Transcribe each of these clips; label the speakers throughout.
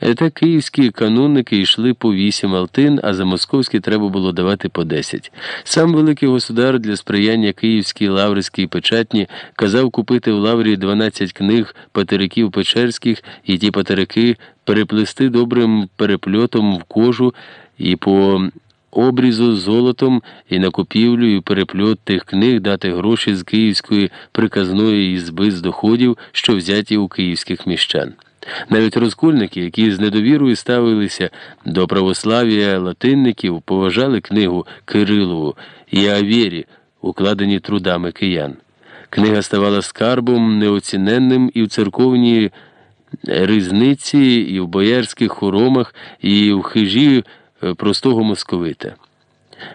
Speaker 1: Та київські канонники йшли по вісім алтин, а за московські треба було давати по десять. Сам великий государ для сприяння київській лаврській печатні казав купити в лаврі 12 книг патериків печерських і ті патерики переплести добрим перепльотом в кожу і по обрізу золотом і на купівлю і перепльот тих книг дати гроші з київської приказної ізби з доходів, що взяті у київських міщан. Навіть розкольники, які з недовірою ставилися до православ'я латинників, поважали книгу Кирилову і Авєрі, укладені трудами киян. Книга ставала скарбом неоціненним і в церковній різниці, і в боярських хоромах, і в хижі простого московита.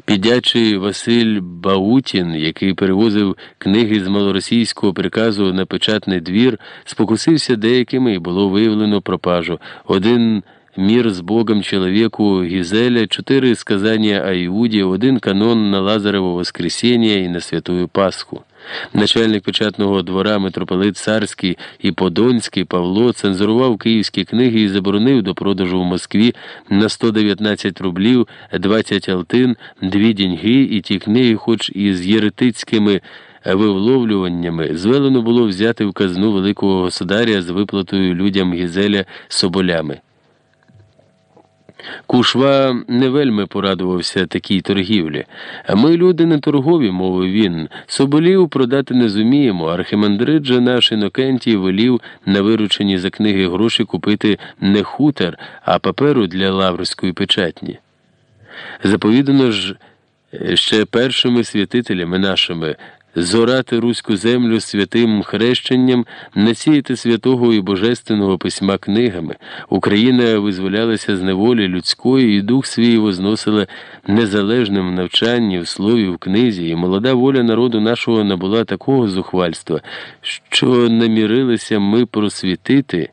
Speaker 1: Підячий Василь Баутін, який перевозив книги з малоросійського приказу на печатний двір, спокусився деякими і було виявлено пропажу. Один мір з Богом чоловіку Гізеля, чотири сказання Іуді, один канон на Лазареве Воскресіння і на Святую Пасху. Начальник печатного двора митрополит Царський і Подонський Павло цензурував київські книги і заборонив до продажу в Москві на 119 рублів, 20 алтин, дві діньги і ті книги, хоч із єретицькими вивловлюваннями, звелено було взяти в казну великого государя з виплатою людям Гізеля соболями. Кушва не вельми порадувався такій торгівлі. Ми люди не торгові, мовив він. Соболів продати не зуміємо. Архимандрит же наш Інокентій велів на виручені за книги гроші купити не хутер, а паперу для лаврської печатні. Заповідано ж ще першими святителями нашими зорати руську землю святим хрещенням, насіяти святого і божественного письма книгами. Україна визволялася з неволі людської, і дух свій возносила незалежним в навчанні, в слові, в книзі, і молода воля народу нашого набула такого зухвальства, що намірилися ми просвітити.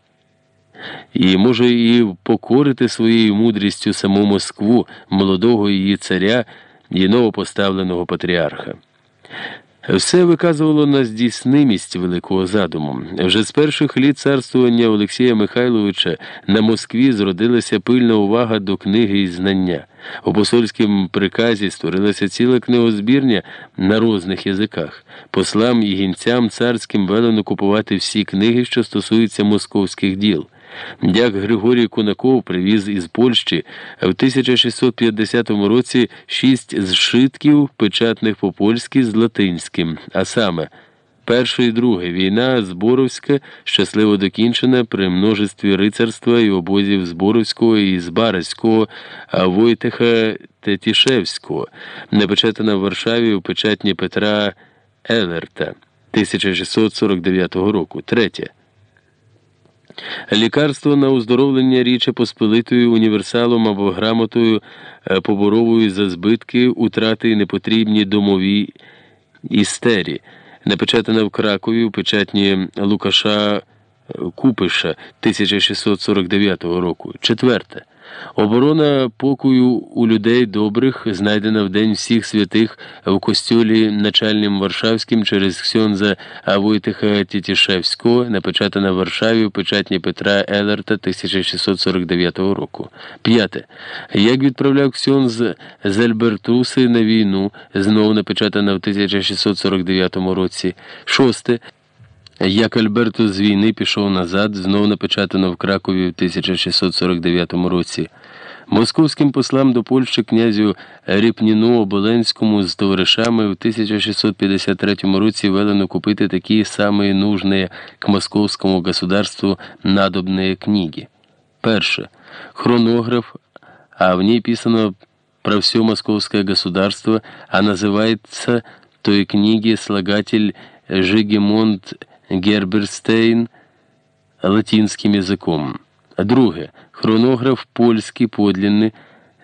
Speaker 1: І, може, і покорити своєю мудрістю саму Москву, молодого її царя і новопоставленого патріарха. Все виказувало на здійснимість великого задуму. Вже з перших літ царствування Олексія Михайловича на Москві зродилася пильна увага до книги і знання. У посольському приказі створилася ціла книгозбірня на різних язиках. Послам і гінцям царським велено купувати всі книги, що стосуються московських діл. Дяк Григорій Кунаков привіз із Польщі в 1650 році шість зшитків, печатних по польськи з латинським, а саме перше і друге війна Зборовська щасливо докінчена при множестві рицарства і обозів Зборовського і Збаразького, Войтеха Тетішевського, напечатана в Варшаві у печатні Петра Елерта 1649 року. Третє. Лікарство на оздоровлення річе Посполитою універсалом або грамотою е, поборовою за збитки, утрати непотрібні домові істері, напечатана в Кракові у печатні Лукаша е, Купиша 1649 року. Четверте. Оборона покою у людей добрих, знайдена в День всіх святих в костюлі начальним Варшавським через Ксьонза Войтиха Тітішевського, напечатана в Варшаві в печатні Петра Елерта 1649 року. П'яте. Як відправляв Ксьонз з Альбертуси на війну, знову напечатана в 1649 році. Шосте. Як Альберто з війни пішов назад, знов напечатано в Кракові в 1649 році. Московським послам до Польщі князю Ріпніну Оболенському з товаришами в 1653 році велено купити такі самі нужні к московському государству надобні книги. Перше. Хронограф, а в ней писано про все московское государство, а называется той книги слагатель Жигемонт Герберстейн латинським язиком. Друге. Хронограф польський подлинний,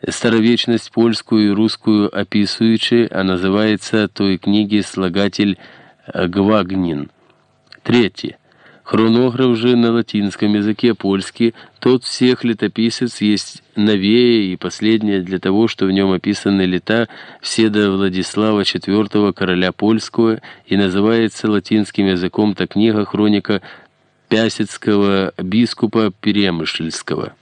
Speaker 1: старовечность польскую и русскую описуючи, а называется той книги слагатель Гвагнин. Третье. Хронограф же на латинском языке польский, тот всех летописец есть новее и последнее для того, что в нем описаны лета все до Владислава IV, короля польского, и называется латинским языком та книга хроника Пясецкого бискупа Перемышльского.